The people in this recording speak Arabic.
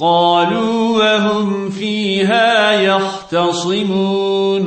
قالوا وهم فيها يختصمون.